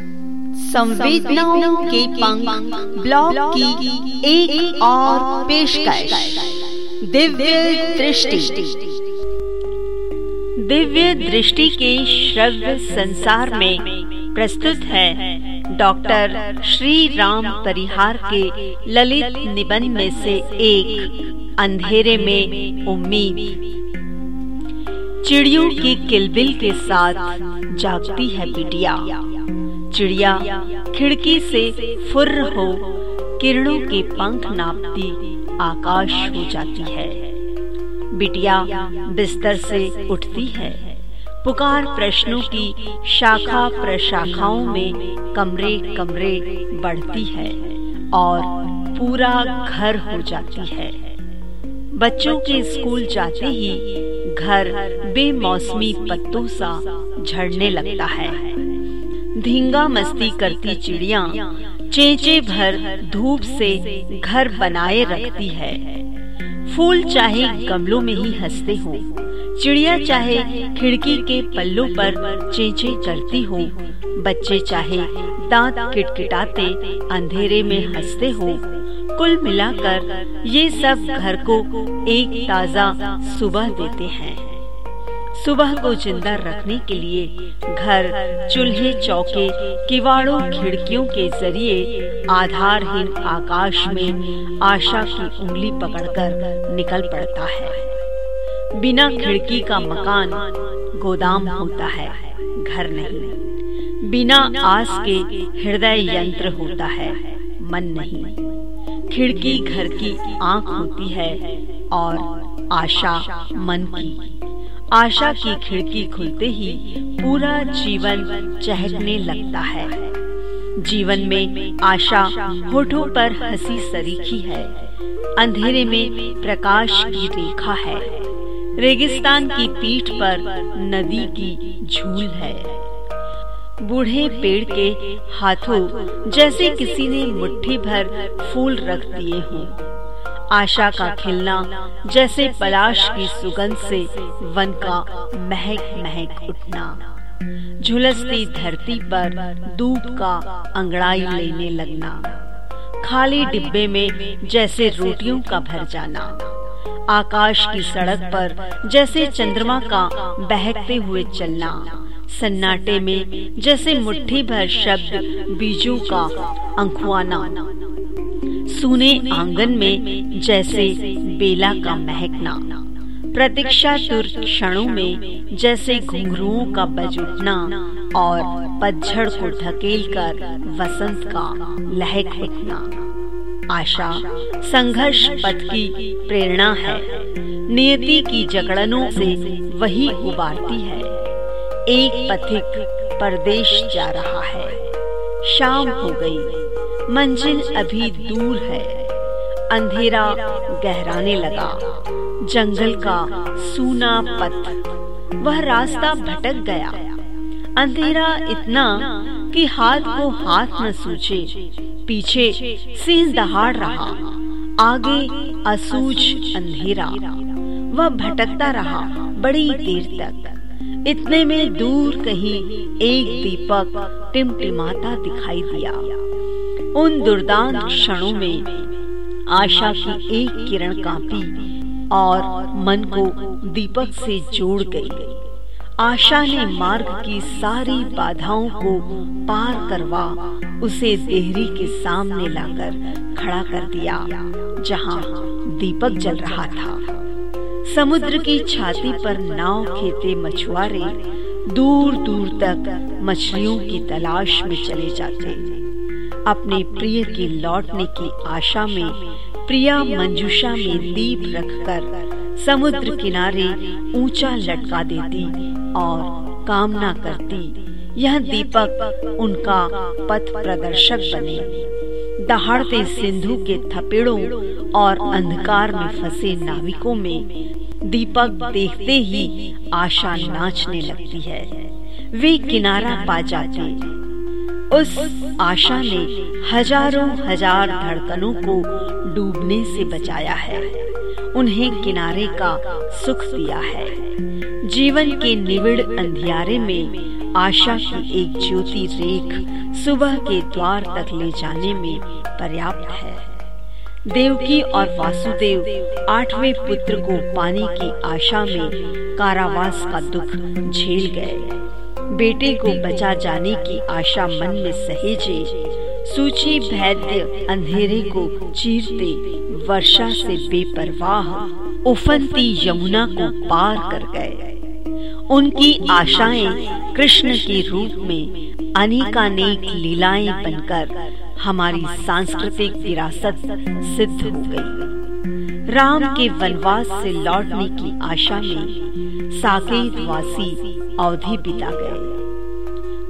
संवेदनाओं के पंख ब्लॉग की एक, एक और पेशकश। दिव्य दृष्टि। दिव्य दृष्टि के श्रव्य संसार में प्रस्तुत है डॉक्टर श्री राम परिहार के ललित निबंध में से एक अंधेरे में उम्मीद। चिड़ियों की किलबिल के साथ जागती है बिटिया। चिड़िया, खिड़की से फुर्र हो, किरणों के पंख नापती आकाश हो जाती है। बिटिया बिस्तर से उठती है। पुकार प्रश्नों की शाखा प्रशाखाओं में कमरे कमरे बढ़ती है और पूरा घर हो जाती है। बच्चों के स्कूल जाते ही घर बेमौसमी पत्तों सा झड़ने लगता है। धींगा मस्ती करती चिड़िया। चेचे भर धूप से घर बनाए रखती है। फूल चाहे गमलों में ही हँसते हो, चिड़िया चाहे खिड़की के पल्लों पर चेचे करती हो, बच्चे चाहे दांत किटकिटाते अंधेरे में हँसते हो, कुल मिलाकर ये सब घर को एक ताज़ा सुबह देते हैं। सुबह को ज़िंदा रखने के लिए घर, चूल्हे, चौके, किवाड़ों, खिड़कियों के ज़रिए आधारहीन आकाश में आशा की उंगली पकड़कर निकल पड़ता है। बिना खिड़की का मकान गोदाम होता है, घर नहीं। बिना आस के हृदय यंत्र होता है, मन नहीं। खिड़की घर की आँख होती है और आशा मन की। आशा की खिड़की खुलते ही पूरा जीवन चहकने लगता है। जीवन में आशा होठों पर हँसी सरीखी है। अंधेरे में प्रकाश की रेखा है। रेगिस्तान की पीठ पर नदी की झूल है। बूढ़े पेड़ के हाथों जैसे किसी ने मुट्ठी भर फूल रख दिए हों। आशा का खिलना, जैसे पलाश की सुगंध से वन का महक महक उठना। झुलसती धरती पर दूध का अंगड़ाई लेने लगना। खाली डिब्बे में जैसे रोटियों का भर जाना। आकाश की सड़क पर जैसे चंद्रमा का बहकते हुए चलना। सन्नाटे में जैसे मुट्ठी भर शब्द बीजों का अंकुआना सुने आँगन में जैसे बेला का महकना। प्रतीक्षा तुर क्षणों में जैसे घुंघरुओं का बज उठना और पतझड़ को ढकेल कर वसंत का लहक उठना आशा, संघर्ष पथ की प्रेरणा है। नियति की जकड़नों से वही उबारती है। एक पथिक परदेश जा रहा है। शाम हो गई। मंजिल अभी दूर है। अंधेरा गहराने लगा। जंगल का सूना पथ, वह रास्ता भटक गया। अंधेरा इतना कि हाथ को हाथ न सूझे। पीछे सिंह दहाड़ रहा। आगे असूझ अंधेरा। वह भटकता रहा बड़ी देर तक। इतने में दूर कहीं एक दीपक टिमटिमाता दिखाई दिया। उन दुर्दांत क्षणों में आशा की एक किरण कांपी और मन को दीपक से जोड़ गई। आशा ने मार्ग की सारी बाधाओं को पार करवा उसे देहरी के सामने लाकर खड़ा कर दिया, जहाँ दीपक जल रहा था। समुद्र की छाती पर नाव खेते मछुआरे दूर दूर तक मछलियों की तलाश में चले जाते। अपने प्रिय के लौटने की आशा में प्रिया मंजुषा में दीप रखकर समुद्र किनारे ऊँचा लटका देती और कामना करती, यह दीपक उनका पथ प्रदर्शक बने। दहाड़ते सिंधु के थपेड़ों और अंधकार में फंसे नाविकों में दीपक देखते ही आशा नाचने लगती है। वे किनारा पा जाते उस आशा ने हज़ारों हज़ार धड़कनों को डूबने से बचाया है। उन्हें किनारे का सुख दिया है। जीवन के निविड़ अंधियारे में आशा की एक ज्योति रेख सुबह के द्वार तक ले जाने में पर्याप्त है। देवकी और वासुदेव आठवें पुत्र को पाने की आशा में कारावास का दुख झेल गए। बेटे को बचा जाने की आशा मन में सहेजे। सूची भैद्य अंधेरे को चीरते, वर्षा से बेपरवाह, उफनती यमुना को पार कर गए। उनकी आशाएँ कृष्ण के रूप में अनेकानेक लीलाएँ बनकर हमारी सांस्कृतिक विरासत सिद्ध हो गई। राम के वनवास से लौटने की आशा में साकेत वासी अवधि बिता गए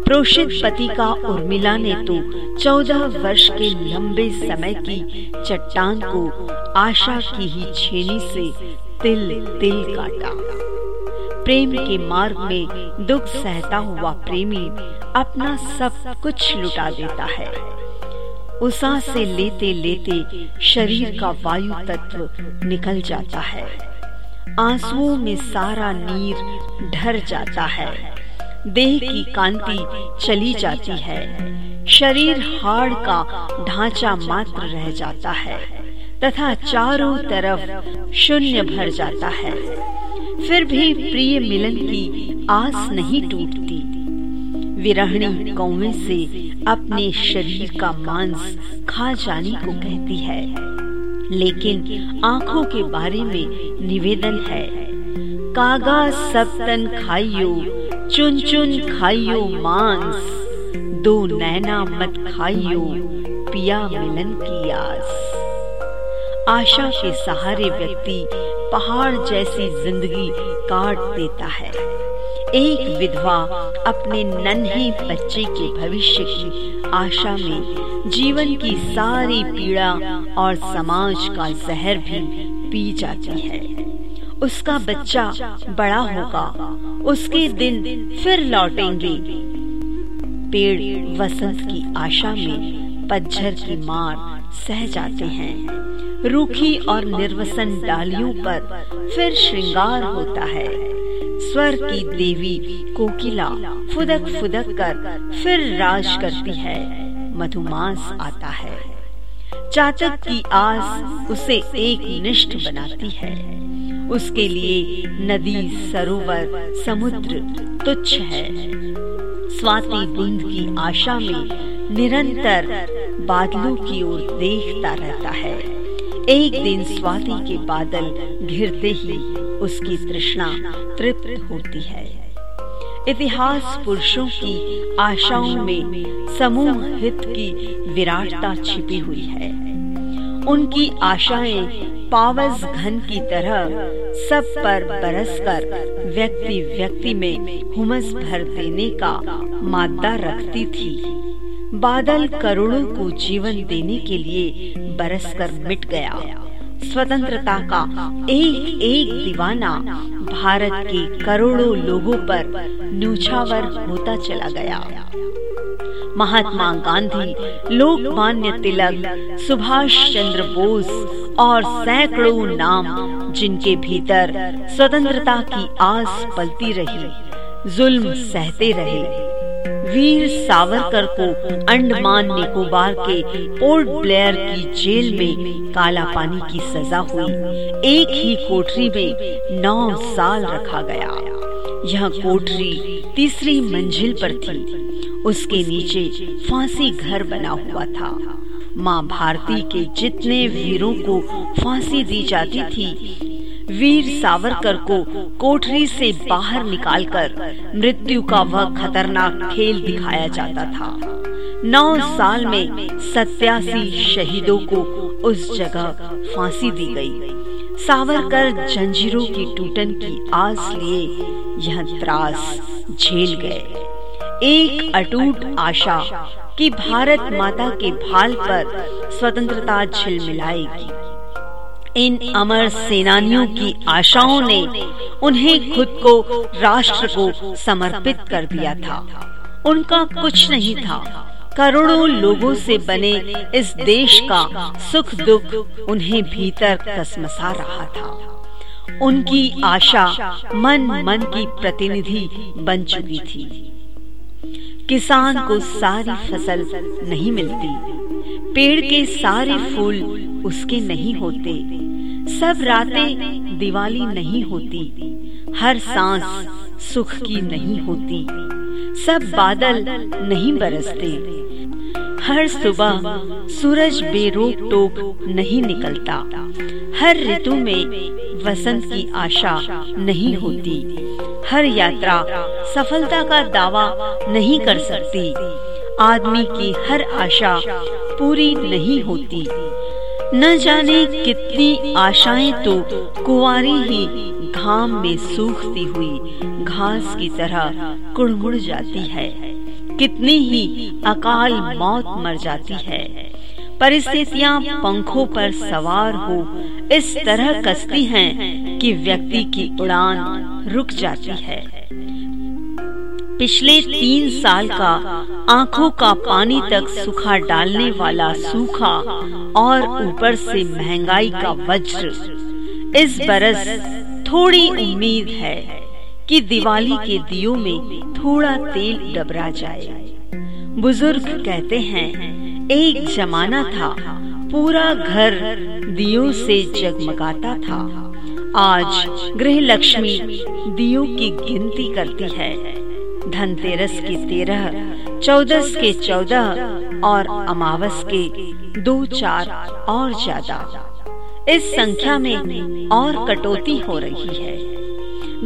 प्रोषित पति का उर्मिला ने तो चौदह वर्ष के लंबे समय की चट्टान को आशा की ही छेनी से तिल तिल काटा। प्रेम के मार्ग में दुख सहता हुआ प्रेमी अपना सब कुछ लुटा देता है। उषा से लेते लेते शरीर का वायु तत्व निकल जाता है। आंसुओं में सारा नीर ढर जाता है। देह की कांति चली जाती है। शरीर हाड़ का ढांचा मात्र रह जाता है तथा चारों तरफ़ शून्य भर जाता है। फिर भी प्रिय मिलन की आस नहीं टूटती। विरहणी कौवे से अपने शरीर का मांस खा जाने को कहती है। लेकिन आँखों के बारे में निवेदन है, कागा सब तन खाइयो चुन चुन खाइयो मांस। दो नैना मत खाइयो, पिया मिलन की आस। आशा के सहारे व्यक्ति पहाड़ जैसी ज़िंदगी काट देता है। एक विधवा अपने नन्हे बच्चे के भविष्य की आशा में जीवन की सारी पीड़ा और समाज का जहर भी पी जाती है। उसका बच्चा बड़ा होगा। उसके दिन फिर लौटेंगे। पेड़ वसंत की आशा में पतझर की मार सह जाते हैं। रूखी और निर्वसन डालियों पर फिर श्रृंगार होता है। स्वर की देवी कोकिला फुदक फुदक कर फिर राज करती है। मधुमास आता है। चाचक की आस उसे एक निष्ठ बनाती है। उसके लिए नदी, सरोवर, समुद्र तुच्छ है। स्वाति बूंद की आशा में निरंतर बादलों की ओर देखता रहता है। एक दिन स्वाति के बादल घिरते ही उसकी तृष्णा तृप्त होती है। इतिहास पुरुषों की आशाओं में समूह हित की विराटता छिपी हुई है। उनकी आशाएँ पावस घन की तरह सब पर बरसकर व्यक्ति व्यक्ति में हुमस भर देने का मादा रखती थी। बादल करोड़ों को जीवन देने के लिए बरसकर मिट गया। स्वतंत्रता का एक एक दीवाना भारत के करोड़ों लोगों पर न्यूछावर होता चला गया। महात्मा गांधी, लोकमान्य तिलक सुभाष चंद्र बोस और सैकड़ों नाम, जिनके भीतर स्वतंत्रता की आस पलती रही, जुल्म सहते रहे। वीर सावरकर को अंडमान निकोबार के पोर्ट ब्लेयर की जेल में काला पानी की सजा हुई। एक ही कोठरी में नौ साल रखा गया। यह कोठरी तीसरी मंजिल पर थी। उसके नीचे फांसी घर बना हुआ था। माँ भारती के जितने वीरों को फांसी दी जाती थी, वीर सावरकर को कोठरी से बाहर निकालकर मृत्यु का वह खतरनाक खेल दिखाया जाता था नौ साल में सत्यासी शहीदों को उस जगह फांसी दी गई। सावरकर जंजीरों की टूटन की आस लिए यह त्रास झेल गए एक अटूट आशा कि भारत माता के भाल पर स्वतंत्रता झिलमिलाएगी इन अमर सेनानियों की आशाओं ने उन्हें खुद को राष्ट्र को समर्पित कर दिया था। उनका कुछ नहीं था। करोड़ों लोगों से बने इस देश का सुख दुख उन्हें भीतर कसमसा रहा था। उनकी आशा मन मन की प्रतिनिधि बन चुकी थी। किसान को सारी फ़सल नहीं मिलती। पेड़ के सारे फूल उसके नहीं होते। सब रातें दिवाली नहीं होती। हर सांस सुख की नहीं होती। सब बादल नहीं बरसते। हर सुबह सूरज बेरोक टोक नहीं निकलता। हर ऋतु में वसंत की आशा नहीं होती। हर यात्रा सफलता का दावा नहीं कर सकती। आदमी की हर आशा पूरी नहीं होती। न जाने कितनी आशाएँ तो कुवारी ही घाम में सूखती हुई घास की तरह कुड़मुड़ जाती है। कितनी ही अकाल मौत मर जाती है। परिस्थितियाँ पंखों पर सवार हो इस तरह कसती हैं कि व्यक्ति की उड़ान रुक जाती है। पिछले तीन साल का आँखों का पानी तक सुखा डालने वाला सूखा और ऊपर से महँगाई का वज्र। इस बरस थोड़ी उम्मीद है कि दिवाली के दियो में थोड़ा तेल डबरा जाए। बुज़ुर्ग कहते हैं, एक जमाना था, पूरा घर दियो से जगमगाता था। आज गृह लक्ष्मी दियों की गिनती करती है। धनतेरस के तेरह, चौदस के चौदह और अमावस के दो चार और ज़्यादा। इस संख्या में और कटौती हो रही है।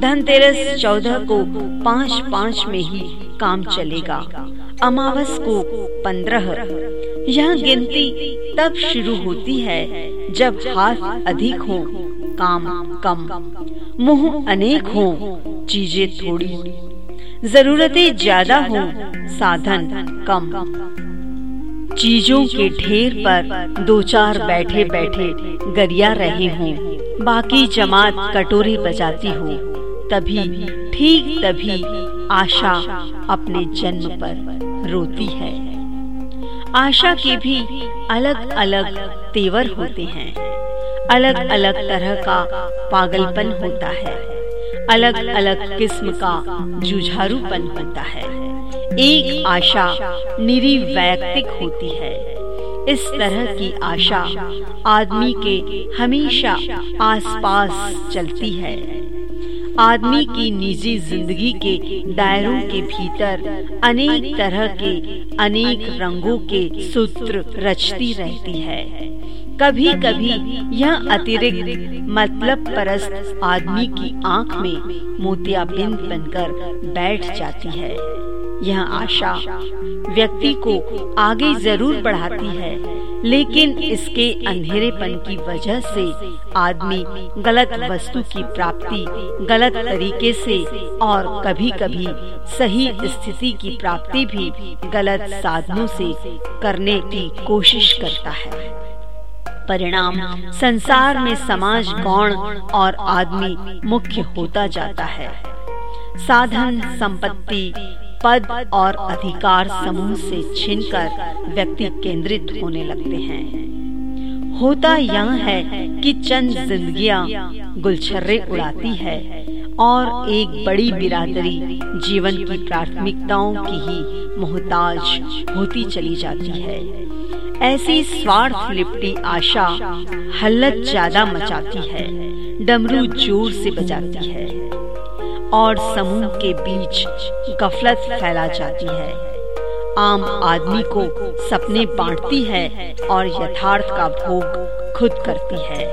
धनतेरस चौदह को पाँच पाँच में ही काम चलेगा। अमावस को पंद्रह। यह गिनती तब शुरू होती है जब हाथ अधिक हो, काम कम। मुँह अनेक हो, चीज़ें थोड़ी जरूरतें ज़्यादा हो, साधन कम। चीज़ों के ढेर पर दो चार बैठे बैठे गरिया रहे हों, बाकी जमात कटोरी बजाती हो, तभी, ठीक तभी आशा अपने जन्म पर रोती है। आशा के भी अलग अलग तेवर होते हैं अलग अलग तरह का पागलपन होता है। अलग अलग किस्म का जुझारूपन होता है। एक आशा निरी वैयक्तिक होती है। इस तरह की आशा आदमी के हमेशा आसपास चलती है। आदमी की निजी ज़िंदगी के दायरों के भीतर अनेक तरह के, अनेक रंगों के सूत्र रचती रहती है। कभी कभी यह अतिरिक्त मतलब परस्त आदमी की आँख में मोतियाबिंद बनकर बैठ जाती है। यह आशा व्यक्ति को आगे ज़रूर बढ़ाती है। लेकिन इसके अंधेरेपन की वजह से आदमी गलत वस्तु की प्राप्ति गलत तरीके से और कभी कभी सही स्थिति की प्राप्ति भी गलत साधनों से करने की कोशिश करता है। परिणाम, संसार में समाज गौण और आदमी मुख्य होता जाता है। साधन, संपत्ति पद और अधिकार समूह से छिनकर व्यक्ति केंद्रित होने लगते हैं। होता यह है कि चंद जिंदगियाँ गुलछर्रे उड़ाती है और एक बड़ी बिरादरी जीवन की प्राथमिकताओं की ही मोहताज होती चली जाती है। ऐसी स्वार्थ लिपटी आशा हल्लत ज़्यादा मचाती है, डमरू ज़ोर से बजाती है। और समूह के बीच गफलत फैला जाती है। आम आदमी को सपने बांटती है और यथार्थ का भोग खुद करती है।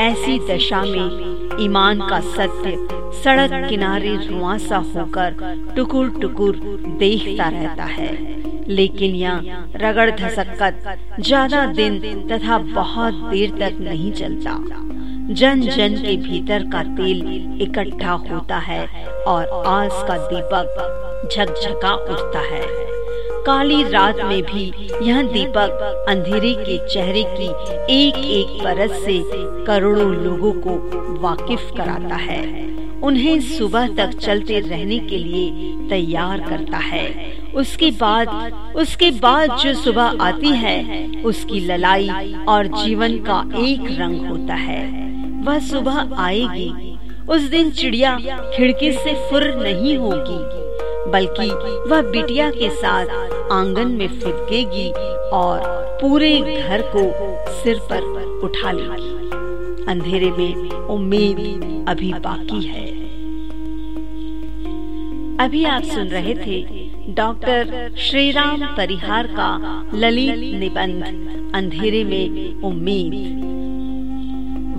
ऐसी दशा में ईमान का सत्य सड़क किनारे रुआसा होकर टुकुर टुकुर देखता रहता है। लेकिन यह रगड़ धसक्कत ज़्यादा दिन तथा बहुत देर तक नहीं चलता। जन जन के भीतर का तेल इकट्ठा होता है और आस का दीपक झकझका उठता है। काली रात में भी यह दीपक अंधेरे के चेहरे की एक एक परत से करोड़ों लोगों को वाकिफ कराता है। उन्हें सुबह तक चलते रहने के लिए तैयार करता है। उसके बाद उसके बाद जो सुबह आती है, उसकी ललाई और जीवन का एक रंग होता है। वह सुबह आएगी। उस दिन चिड़िया खिड़की से फुर नहीं होगी, बल्कि वह बिटिया के साथ आँगन में फिरकेगी और पूरे घर को सिर पर उठा लेगी। अंधेरे में उम्मीद अभी बाकी है। अभी आप सुन रहे थे डॉक्टर श्रीराम परिहार का ललित निबंध, अंधेरे में उम्मीद।